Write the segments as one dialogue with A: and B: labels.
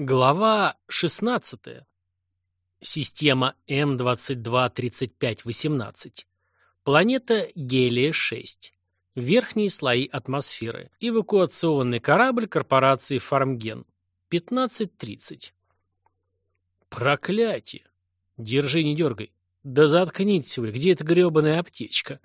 A: Глава 16. Система М223518. Планета Гелия-6. Верхние слои атмосферы. Эвакуационный корабль корпорации «Фармген». 15.30. Проклятие! Держи, не дергай. Да заткнитесь вы, где эта гребаная аптечка?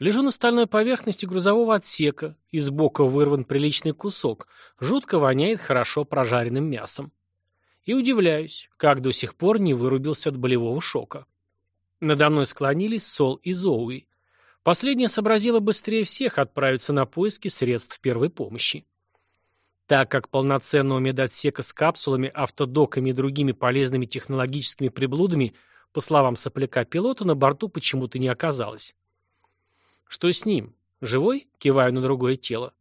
A: Лежу на стальной поверхности грузового отсека, из бока вырван приличный кусок, жутко воняет хорошо прожаренным мясом. И удивляюсь, как до сих пор не вырубился от болевого шока. Надо мной склонились Сол и Зоуи. Последняя сообразила быстрее всех отправиться на поиски средств первой помощи. Так как полноценного медотсека с капсулами, автодоками и другими полезными технологическими приблудами, по словам сопляка-пилота, на борту почему-то не оказалось. «Что с ним? Живой?» — киваю на другое тело.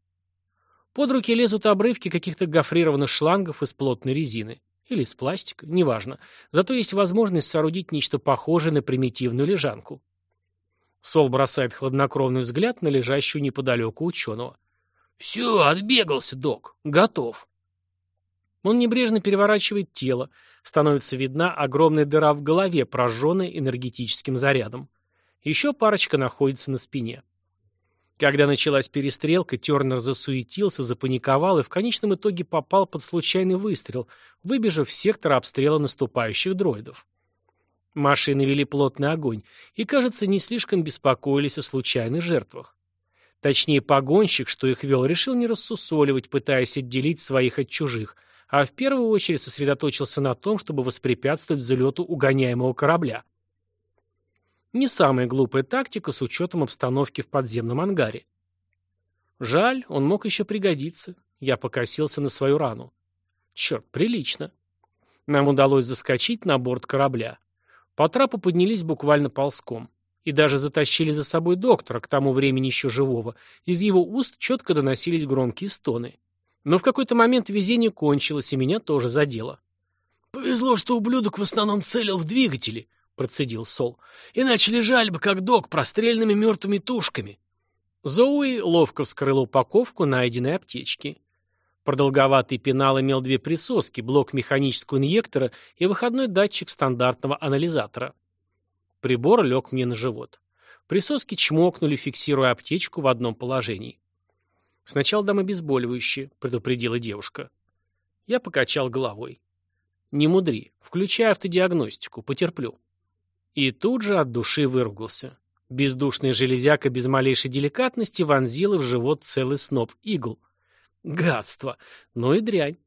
A: Под руки лезут обрывки каких-то гофрированных шлангов из плотной резины. Или из пластика, неважно. Зато есть возможность соорудить нечто похожее на примитивную лежанку. Сол бросает хладнокровный взгляд на лежащую неподалеку ученого. «Все, отбегался, док. Готов». Он небрежно переворачивает тело. Становится видна огромная дыра в голове, прожженная энергетическим зарядом. Еще парочка находится на спине. Когда началась перестрелка, Тернер засуетился, запаниковал и в конечном итоге попал под случайный выстрел, выбежав в сектор обстрела наступающих дроидов. Машины вели плотный огонь и, кажется, не слишком беспокоились о случайных жертвах. Точнее, погонщик, что их вел, решил не рассусоливать, пытаясь отделить своих от чужих, а в первую очередь сосредоточился на том, чтобы воспрепятствовать взлету угоняемого корабля. Не самая глупая тактика с учетом обстановки в подземном ангаре. Жаль, он мог еще пригодиться. Я покосился на свою рану. Черт, прилично. Нам удалось заскочить на борт корабля. По трапу поднялись буквально ползком. И даже затащили за собой доктора, к тому времени еще живого. Из его уст четко доносились громкие стоны. Но в какой-то момент везение кончилось, и меня тоже задело. «Повезло, что ублюдок в основном целил в двигатели», процедил Сол. «Иначе лежали бы, как док, прострельными мертвыми тушками». Зоуи ловко вскрыл упаковку найденной аптечки. Продолговатый пенал имел две присоски, блок механического инъектора и выходной датчик стандартного анализатора. Прибор лег мне на живот. Присоски чмокнули, фиксируя аптечку в одном положении. «Сначала дам обезболивающее», — предупредила девушка. Я покачал головой. «Не мудри. Включай автодиагностику. Потерплю». И тут же от души выругался. Бездушная железяка без малейшей деликатности вонзила в живот целый сноп игл. Гадство! Ну и дрянь.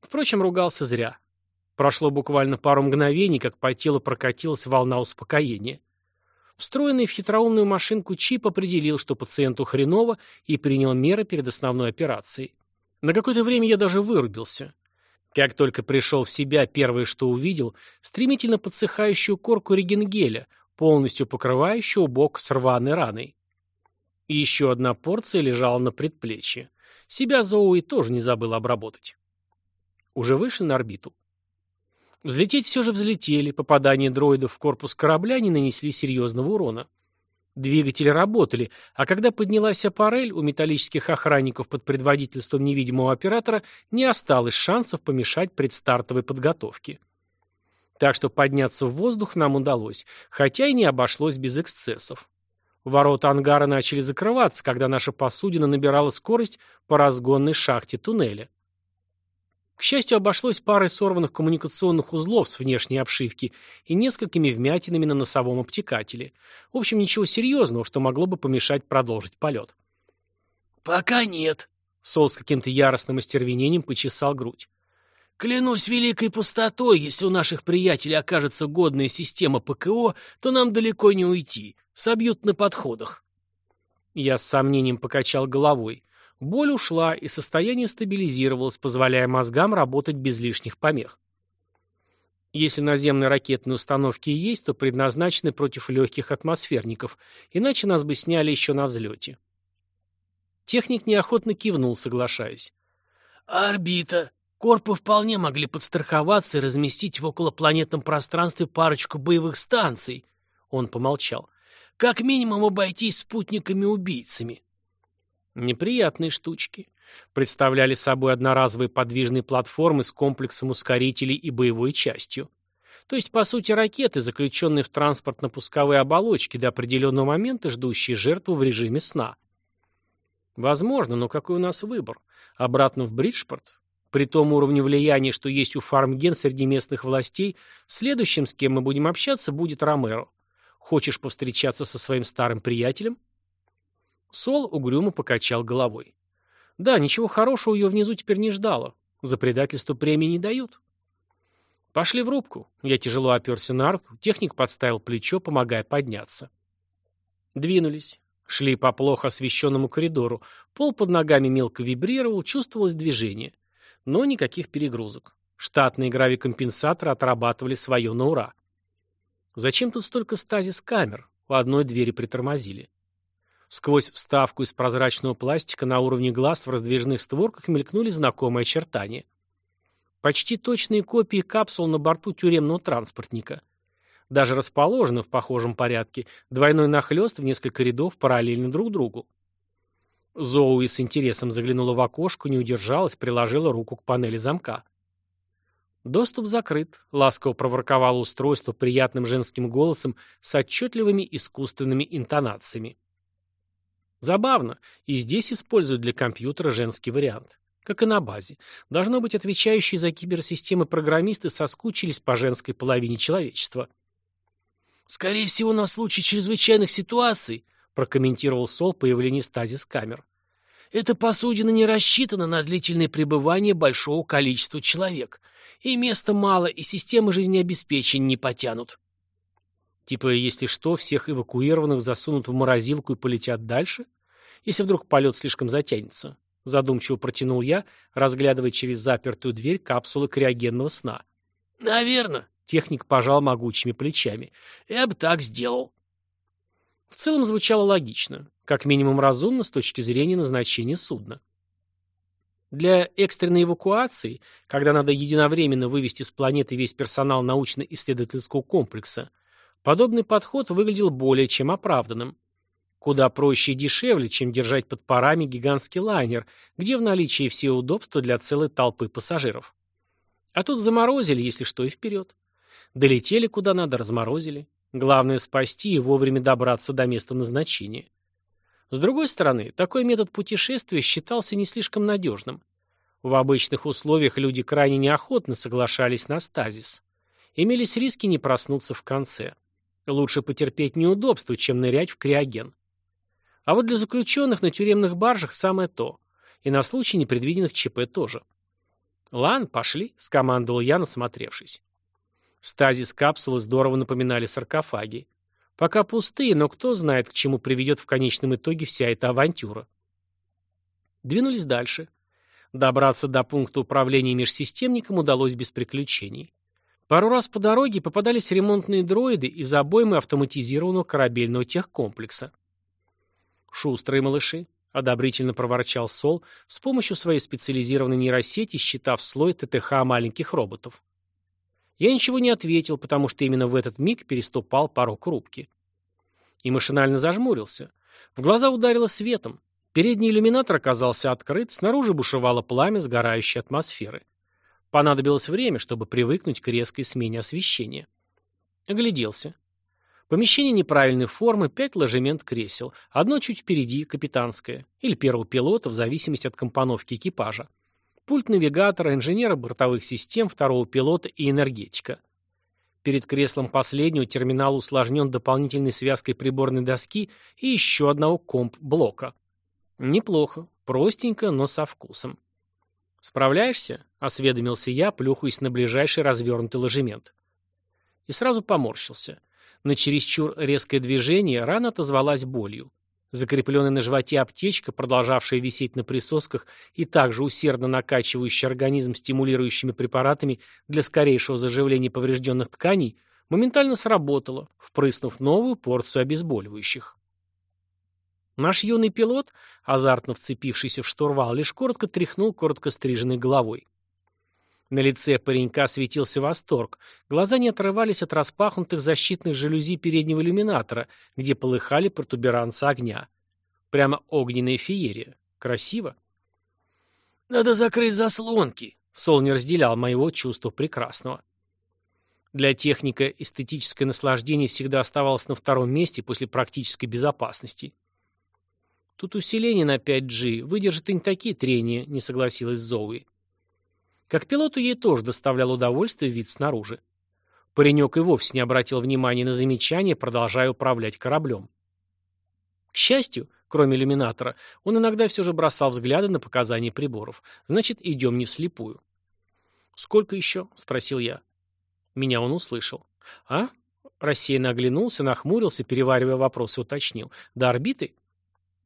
A: Впрочем, ругался зря. Прошло буквально пару мгновений, как по телу прокатилась волна успокоения. Встроенный в хитроумную машинку чип определил, что пациенту хреново, и принял меры перед основной операцией. На какое-то время я даже вырубился. Как только пришел в себя, первое, что увидел, стремительно подсыхающую корку регенгеля, полностью покрывающую бок с рваной раной. И еще одна порция лежала на предплечье. Себя Зоуи тоже не забыл обработать. Уже вышли на орбиту. Взлететь все же взлетели, попадания дроидов в корпус корабля не нанесли серьезного урона. Двигатели работали, а когда поднялась аппарель, у металлических охранников под предводительством невидимого оператора не осталось шансов помешать предстартовой подготовке. Так что подняться в воздух нам удалось, хотя и не обошлось без эксцессов. Ворота ангара начали закрываться, когда наша посудина набирала скорость по разгонной шахте туннеля. К счастью, обошлось парой сорванных коммуникационных узлов с внешней обшивки и несколькими вмятинами на носовом обтекателе. В общем, ничего серьезного, что могло бы помешать продолжить полет. «Пока нет», — Сол с каким-то яростным остервенением почесал грудь. «Клянусь великой пустотой, если у наших приятелей окажется годная система ПКО, то нам далеко не уйти. Собьют на подходах». Я с сомнением покачал головой. Боль ушла, и состояние стабилизировалось, позволяя мозгам работать без лишних помех. Если наземные ракетные установки и есть, то предназначены против легких атмосферников, иначе нас бы сняли еще на взлете. Техник неохотно кивнул, соглашаясь. «Орбита. Корпы вполне могли подстраховаться и разместить в околопланетном пространстве парочку боевых станций», — он помолчал. «Как минимум обойтись спутниками-убийцами. Неприятные штучки. Представляли собой одноразовые подвижные платформы с комплексом ускорителей и боевой частью. То есть, по сути, ракеты, заключенные в транспортно-пусковые оболочки до определенного момента, ждущие жертву в режиме сна. Возможно, но какой у нас выбор? Обратно в Бриджпорт? При том уровне влияния, что есть у Фармген среди местных властей, следующим, с кем мы будем общаться, будет Ромеро. Хочешь повстречаться со своим старым приятелем? Сол угрюмо покачал головой. Да, ничего хорошего ее внизу теперь не ждало. За предательство премии не дают. Пошли в рубку. Я тяжело оперся на руку, техник подставил плечо, помогая подняться. Двинулись. Шли по плохо освещенному коридору. Пол под ногами мелко вибрировал, чувствовалось движение. Но никаких перегрузок. Штатные гравикомпенсаторы отрабатывали свое на ура. Зачем тут столько стазис-камер? У одной двери притормозили. Сквозь вставку из прозрачного пластика на уровне глаз в раздвижных створках мелькнули знакомые очертания. Почти точные копии капсул на борту тюремного транспортника. Даже расположены в похожем порядке, двойной нахлёст в несколько рядов параллельно друг другу. Зоуи с интересом заглянула в окошко, не удержалась, приложила руку к панели замка. «Доступ закрыт», — ласково проворковало устройство приятным женским голосом с отчетливыми искусственными интонациями. Забавно, и здесь используют для компьютера женский вариант. Как и на базе. Должно быть, отвечающие за киберсистемы программисты соскучились по женской половине человечества. «Скорее всего, на случай чрезвычайных ситуаций», прокомментировал Сол появление стазис камер. «Эта посудина не рассчитана на длительное пребывание большого количества человек. И места мало, и системы жизнеобеспечения не потянут». Типа, если что, всех эвакуированных засунут в морозилку и полетят дальше? Если вдруг полет слишком затянется? Задумчиво протянул я, разглядывая через запертую дверь капсулы криогенного сна. Наверно. Техник пожал могучими плечами. Я бы так сделал. В целом звучало логично, как минимум разумно с точки зрения назначения судна. Для экстренной эвакуации, когда надо единовременно вывести с планеты весь персонал научно-исследовательского комплекса, Подобный подход выглядел более чем оправданным. Куда проще и дешевле, чем держать под парами гигантский лайнер, где в наличии все удобства для целой толпы пассажиров. А тут заморозили, если что, и вперед. Долетели куда надо, разморозили. Главное спасти и вовремя добраться до места назначения. С другой стороны, такой метод путешествия считался не слишком надежным. В обычных условиях люди крайне неохотно соглашались на стазис. Имелись риски не проснуться в конце. Лучше потерпеть неудобства, чем нырять в криоген. А вот для заключенных на тюремных баржах самое то. И на случай непредвиденных ЧП тоже. «Лан, пошли», — скомандовал я, насмотревшись. Стазис капсулы здорово напоминали саркофаги. Пока пустые, но кто знает, к чему приведет в конечном итоге вся эта авантюра. Двинулись дальше. Добраться до пункта управления межсистемником удалось без приключений. Пару раз по дороге попадались ремонтные дроиды из обоймы автоматизированного корабельного техкомплекса. «Шустрые малыши», — одобрительно проворчал Сол, с помощью своей специализированной нейросети считав слой ТТХ маленьких роботов. Я ничего не ответил, потому что именно в этот миг переступал порог рубки. И машинально зажмурился. В глаза ударило светом. Передний иллюминатор оказался открыт, снаружи бушевало пламя сгорающей атмосферы. Понадобилось время, чтобы привыкнуть к резкой смене освещения. Огляделся. Помещение неправильной формы, пять ложемент кресел, одно чуть впереди, капитанское, или первого пилота, в зависимости от компоновки экипажа. Пульт навигатора, инженера бортовых систем, второго пилота и энергетика. Перед креслом последнего терминал усложнен дополнительной связкой приборной доски и еще одного комп-блока. Неплохо, простенько, но со вкусом. «Справляешься?» — осведомился я, плюхаясь на ближайший развернутый ложемент. И сразу поморщился. На чересчур резкое движение рана отозвалась болью. Закрепленная на животе аптечка, продолжавшая висеть на присосках и также усердно накачивающая организм стимулирующими препаратами для скорейшего заживления поврежденных тканей, моментально сработала, впрыснув новую порцию обезболивающих. Наш юный пилот, азартно вцепившийся в штурвал, лишь коротко тряхнул коротко стриженной головой. На лице паренька светился восторг. Глаза не отрывались от распахнутых защитных жалюзи переднего иллюминатора, где полыхали протуберанцы огня. Прямо огненная феерия. Красиво. «Надо закрыть заслонки», — Сол не разделял моего чувства прекрасного. Для техника эстетическое наслаждение всегда оставалось на втором месте после практической безопасности. Тут усиление на 5G выдержит и не такие трения, не согласилась Зоуи. Как пилоту ей тоже доставлял удовольствие вид снаружи. Паренек и вовсе не обратил внимания на замечания, продолжая управлять кораблем. К счастью, кроме иллюминатора, он иногда все же бросал взгляды на показания приборов. Значит, идем не вслепую. «Сколько еще?» — спросил я. Меня он услышал. «А?» Рассеянно оглянулся, нахмурился, переваривая вопрос уточнил. «До орбиты?»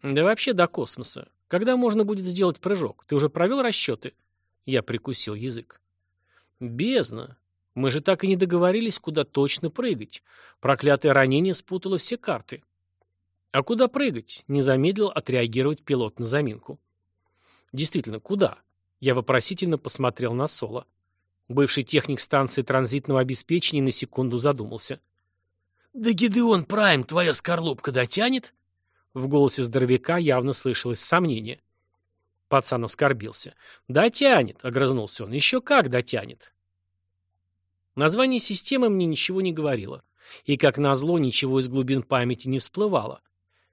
A: «Да вообще до космоса. Когда можно будет сделать прыжок? Ты уже провел расчеты?» Я прикусил язык. «Бездна. Мы же так и не договорились, куда точно прыгать. Проклятое ранение спутало все карты». «А куда прыгать?» — не замедлил отреагировать пилот на заминку. «Действительно, куда?» Я вопросительно посмотрел на Соло. Бывший техник станции транзитного обеспечения на секунду задумался. «Да Гидеон Прайм твоя скорлупка дотянет?» В голосе здоровяка явно слышалось сомнение. Пацан оскорбился. «Дотянет», — огрызнулся он. «Еще как дотянет». Название системы мне ничего не говорило. И, как назло, ничего из глубин памяти не всплывало.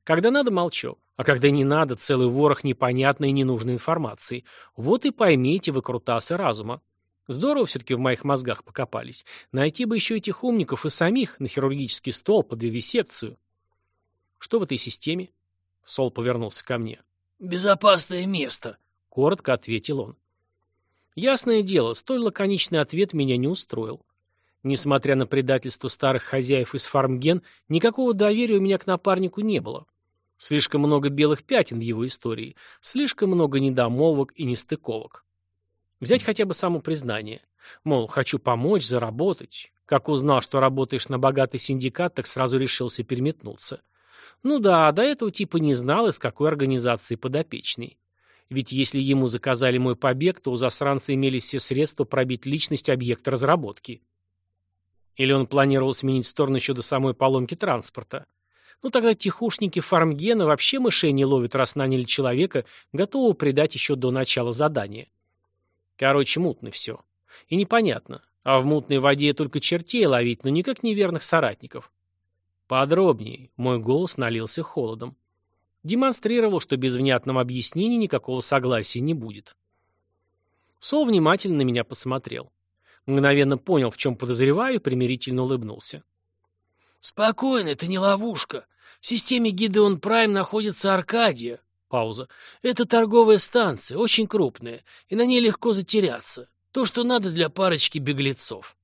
A: Когда надо, молчу. А когда не надо, целый ворох непонятной и ненужной информации. Вот и поймите выкрутасы разума. Здорово все-таки в моих мозгах покопались. Найти бы еще этих умников и самих на хирургический стол под вивисекцию. Что в этой системе? Сол повернулся ко мне. «Безопасное место», — коротко ответил он. Ясное дело, столь лаконичный ответ меня не устроил. Несмотря на предательство старых хозяев из фармген, никакого доверия у меня к напарнику не было. Слишком много белых пятен в его истории, слишком много недомолвок и нестыковок. Взять хотя бы само признание. Мол, хочу помочь, заработать. Как узнал, что работаешь на богатый синдикат, так сразу решился переметнуться. Ну да, до этого типа не знал, из какой организации подопечный. Ведь если ему заказали мой побег, то у засранца имелись все средства пробить личность объекта разработки. Или он планировал сменить сторону еще до самой поломки транспорта. Ну тогда тихушники фармгена вообще мышей не ловят, раз наняли человека, готового предать еще до начала задания. Короче, мутно все. И непонятно. А в мутной воде только чертей ловить, но никак неверных соратников. Подробнее. Мой голос налился холодом. Демонстрировал, что без внятного объяснения никакого согласия не будет. Сол внимательно на меня посмотрел. Мгновенно понял, в чем подозреваю, и примирительно улыбнулся. «Спокойно, это не ловушка. В системе Гидеон Прайм находится Аркадия. Пауза. «Это торговая станция, очень крупная, и на ней легко затеряться. То, что надо для парочки беглецов».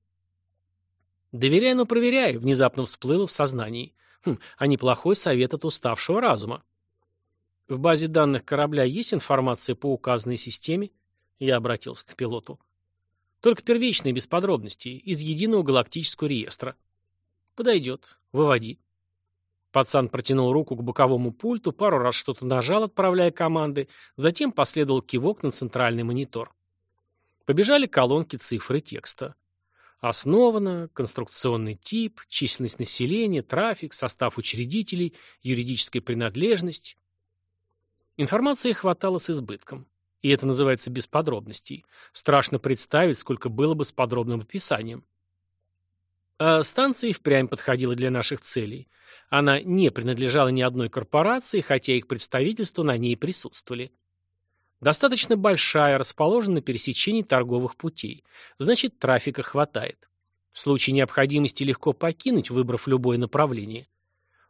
A: «Доверяй, но проверяй», — внезапно всплыло в сознании. Хм, а неплохой совет от уставшего разума. В базе данных корабля есть информация по указанной системе? Я обратился к пилоту. Только первичные, без подробностей, из единого галактического реестра. Подойдет. Выводи. Пацан протянул руку к боковому пульту, пару раз что-то нажал, отправляя команды, затем последовал кивок на центральный монитор. Побежали колонки цифры текста. Основано, конструкционный тип, численность населения, трафик, состав учредителей, юридическая принадлежность. Информации хватало с избытком. И это называется без подробностей. Страшно представить, сколько было бы с подробным описанием. А станция и впрямь подходила для наших целей. Она не принадлежала ни одной корпорации, хотя их представительства на ней присутствовали. Достаточно большая, расположена на пересечении торговых путей. Значит, трафика хватает. В случае необходимости легко покинуть, выбрав любое направление.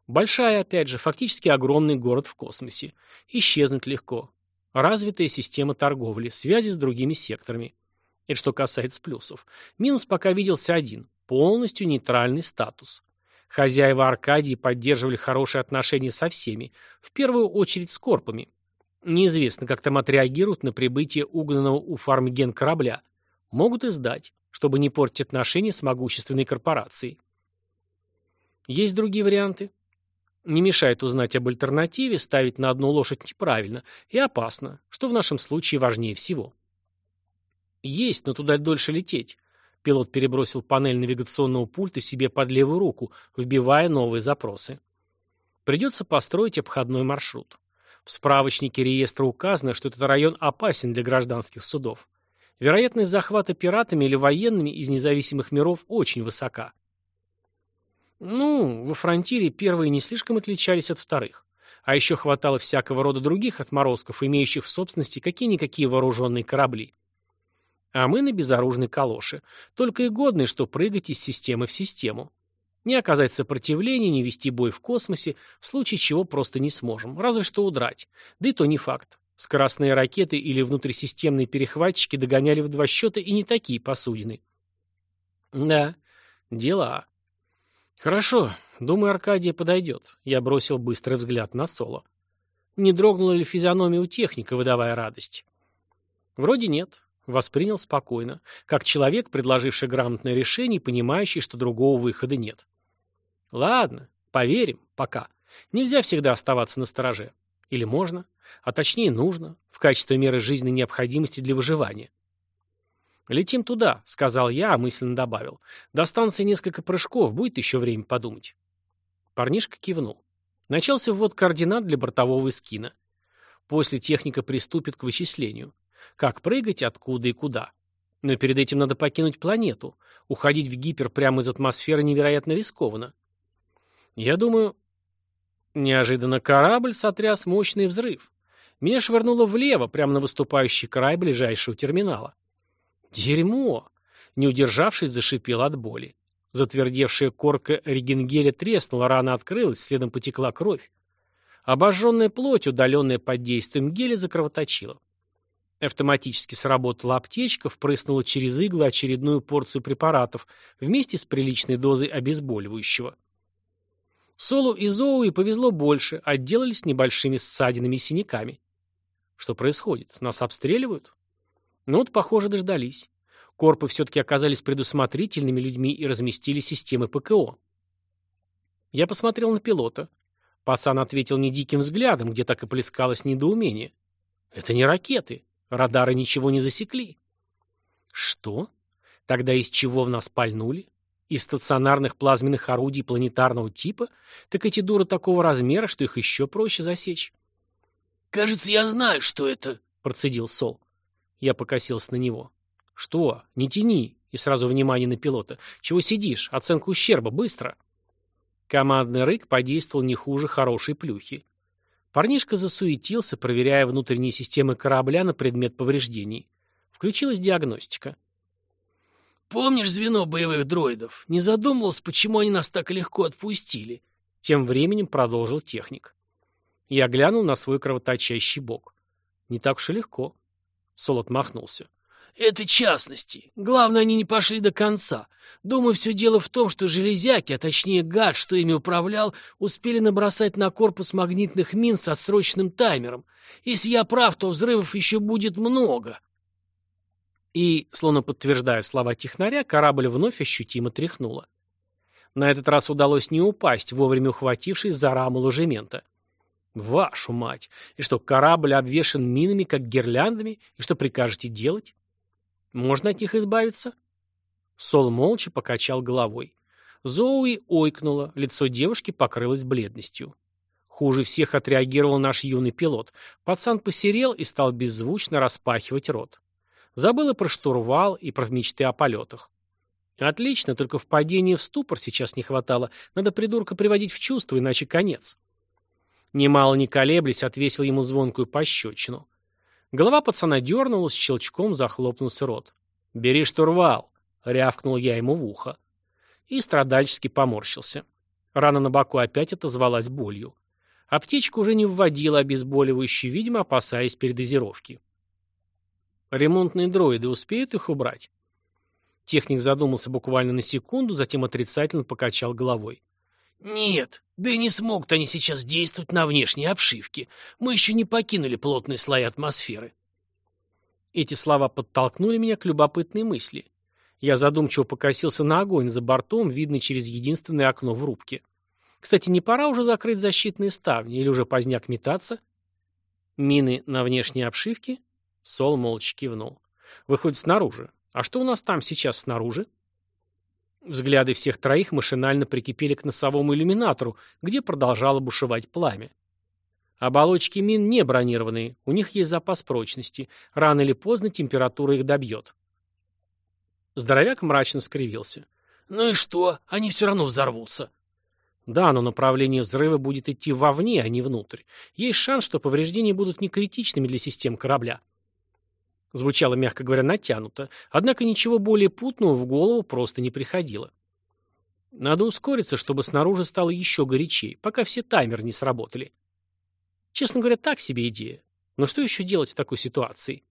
A: Большая, опять же, фактически огромный город в космосе. Исчезнуть легко. Развитая система торговли, связи с другими секторами. Это что касается плюсов. Минус пока виделся один – полностью нейтральный статус. Хозяева Аркадии поддерживали хорошие отношения со всеми, в первую очередь с корпами. Неизвестно, как там отреагируют на прибытие угнанного у фармген корабля. Могут и сдать, чтобы не портить отношения с могущественной корпорацией. Есть другие варианты? Не мешает узнать об альтернативе, ставить на одну лошадь неправильно и опасно, что в нашем случае важнее всего. Есть, но туда дольше лететь. Пилот перебросил панель навигационного пульта себе под левую руку, вбивая новые запросы. Придется построить обходной маршрут. В справочнике реестра указано, что этот район опасен для гражданских судов. Вероятность захвата пиратами или военными из независимых миров очень высока. Ну, во фронтире первые не слишком отличались от вторых. А еще хватало всякого рода других отморозков, имеющих в собственности какие-никакие вооруженные корабли. А мы на безоружной калоше, только и годные, что прыгать из системы в систему. Не оказать сопротивления, не вести бой в космосе, в случае чего просто не сможем, разве что удрать. Да и то не факт. Скоростные ракеты или внутрисистемные перехватчики догоняли в два счета и не такие посудины. Да, дела. Хорошо, думаю, Аркадия подойдет. Я бросил быстрый взгляд на Соло. Не дрогнула ли физиономия у техника, выдавая радость? Вроде нет. Воспринял спокойно, как человек, предложивший грамотное решение понимающий, что другого выхода нет. Ладно, поверим, пока. Нельзя всегда оставаться на стороже. Или можно, а точнее нужно, в качестве меры жизненной необходимости для выживания. «Летим туда», — сказал я, а мысленно добавил. «До станции несколько прыжков, будет еще время подумать». Парнишка кивнул. Начался ввод координат для бортового эскина. После техника приступит к вычислению. Как прыгать, откуда и куда. Но перед этим надо покинуть планету. Уходить в гипер прямо из атмосферы невероятно рискованно. Я думаю... Неожиданно корабль сотряс мощный взрыв. Меня швырнуло влево, прямо на выступающий край ближайшего терминала. Дерьмо! Не удержавшись, зашипел от боли. Затвердевшая корка регенгеля треснула, рана открылась, следом потекла кровь. Обожженная плоть, удаленная под действием геля, закровоточила. Автоматически сработала аптечка, впрыснула через иглы очередную порцию препаратов вместе с приличной дозой обезболивающего. Солу и Зоуи повезло больше, отделались небольшими ссадинами и синяками. Что происходит? Нас обстреливают? Ну вот, похоже, дождались. Корпы все-таки оказались предусмотрительными людьми и разместили системы ПКО. Я посмотрел на пилота. Пацан ответил не диким взглядом, где так и плескалось недоумение. Это не ракеты. Радары ничего не засекли. Что? Тогда из чего в нас пальнули? Из стационарных плазменных орудий планетарного типа? Так эти дуры такого размера, что их еще проще засечь.
B: «Кажется, я знаю, что это», —
A: процедил Сол. Я покосился на него. «Что? Не тяни!» И сразу внимание на пилота. «Чего сидишь? Оценка ущерба, быстро!» Командный рык подействовал не хуже хорошей плюхи. Парнишка засуетился, проверяя внутренние системы корабля на предмет повреждений. Включилась диагностика.
B: «Помнишь звено боевых дроидов? Не задумывался, почему они нас так легко отпустили?»
A: Тем временем продолжил техник. Я глянул на свой кровоточащий бок. Не так уж и легко. Сол отмахнулся.
B: Это частности. Главное, они не пошли до конца. Думаю, все дело в том, что железяки, а точнее гад, что ими управлял, успели набросать на корпус магнитных мин с отсроченным таймером. Если я прав, то взрывов еще будет много.
A: И, словно подтверждая слова технаря, корабль вновь ощутимо тряхнуло. На этот раз удалось не упасть, вовремя ухватившись за раму ложемента. Вашу мать! И что, корабль обвешан минами, как гирляндами? И что прикажете делать? Можно от них избавиться? Сол молча покачал головой. Зоуи ойкнула, лицо девушки покрылось бледностью. Хуже всех отреагировал наш юный пилот. Пацан посерел и стал беззвучно распахивать рот. Забыл и про штурвал, и про мечты о полетах. Отлично, только в падении в ступор сейчас не хватало. Надо придурка приводить в чувство, иначе конец. Немало не колеблясь, отвесил ему звонкую пощечину. Голова пацана дернулась, щелчком захлопнулся рот. «Бери штурвал!» — рявкнул я ему в ухо. И страдальчески поморщился. Рана на боку опять отозвалась болью. Аптечка уже не вводила обезболивающую, видимо, опасаясь передозировки. Ремонтные дроиды успеют их убрать? Техник задумался буквально на секунду, затем отрицательно покачал головой.
B: «Нет, да и не смогут они сейчас действовать на внешней обшивке. Мы еще не покинули плотные слои атмосферы».
A: Эти слова подтолкнули меня к любопытной мысли. Я задумчиво покосился на огонь за бортом, видный через единственное окно в рубке. Кстати, не пора уже закрыть защитные ставни или уже поздняк метаться? Мины на внешней обшивке? Сол молча кивнул. Выходит, снаружи. А что у нас там сейчас снаружи? Взгляды всех троих машинально прикипели к носовому иллюминатору, где продолжало бушевать пламя. Оболочки мин не бронированные, у них есть запас прочности. Рано или поздно температура их добьет. Здоровяк мрачно скривился.
B: «Ну и что? Они все равно взорвутся».
A: Да, но направление взрыва будет идти вовне, а не внутрь. Есть шанс, что повреждения будут не критичными для систем корабля. Звучало, мягко говоря, натянуто, однако ничего более путного в голову просто не приходило. Надо ускориться, чтобы снаружи стало еще горячее, пока все таймеры не сработали. Честно говоря, так себе идея. Но что еще делать в такой ситуации?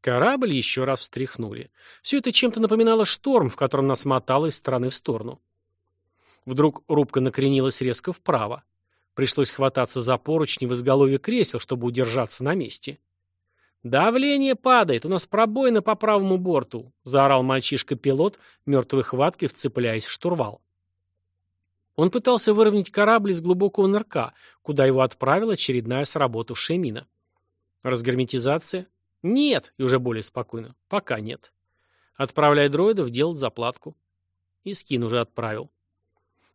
A: Корабль еще раз встряхнули. Все это чем-то напоминало шторм, в котором нас мотало из стороны в сторону. Вдруг рубка накренилась резко вправо. Пришлось хвататься за поручни в изголовье кресел, чтобы удержаться на месте. «Давление падает, у нас пробоина по правому борту», — заорал мальчишка-пилот, мертвой хваткой вцепляясь в штурвал. Он пытался выровнять корабль из глубокого нырка, куда его отправила очередная сработавшая мина. Разгерметизация? Нет, и уже более спокойно. Пока нет. Отправляй дроидов делать заплатку. И скин уже отправил.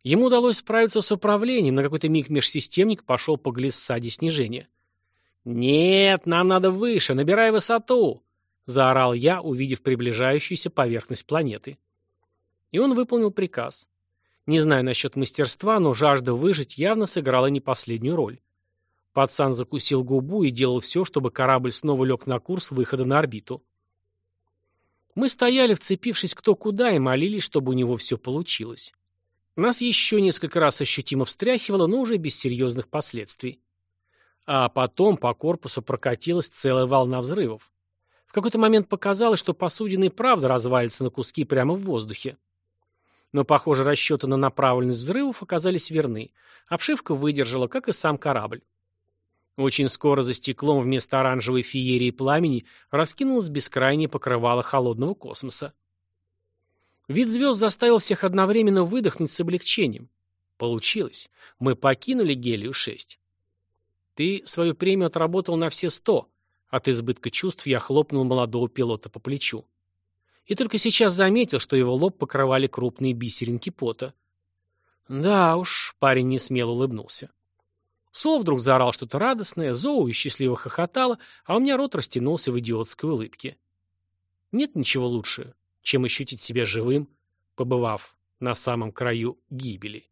A: Ему удалось справиться с управлением, на какой-то миг межсистемник пошел по глиссаде снижения. «Нет, нам надо выше, набирай высоту!» — заорал я, увидев приближающуюся поверхность планеты. И он выполнил приказ. Не знаю насчет мастерства, но жажда выжить явно сыграла не последнюю роль. Пацан закусил губу и делал все, чтобы корабль снова лег на курс выхода на орбиту. Мы стояли, вцепившись кто куда, и молились, чтобы у него все получилось. Нас еще несколько раз ощутимо встряхивало, но уже без серьезных последствий. А потом по корпусу прокатилась целая волна взрывов. В какой-то момент показалось, что посудина и правда развалится на куски прямо в воздухе. Но, похоже, расчеты на направленность взрывов оказались верны. Обшивка выдержала, как и сам корабль. Очень скоро за стеклом вместо оранжевой феерии пламени раскинулось бескрайнее покрывало холодного космоса. Вид звезд заставил всех одновременно выдохнуть с облегчением. Получилось. Мы покинули Гелию-6. Ты свою премию отработал на все сто. От избытка чувств я хлопнул молодого пилота по плечу. И только сейчас заметил, что его лоб покрывали крупные бисеринки пота. Да уж, парень не смело улыбнулся. Сол вдруг заорал что-то радостное, Зоу и счастливо хохотала, а у меня рот растянулся в идиотской улыбке. Нет ничего лучше, чем ощутить себя живым, побывав на самом краю гибели.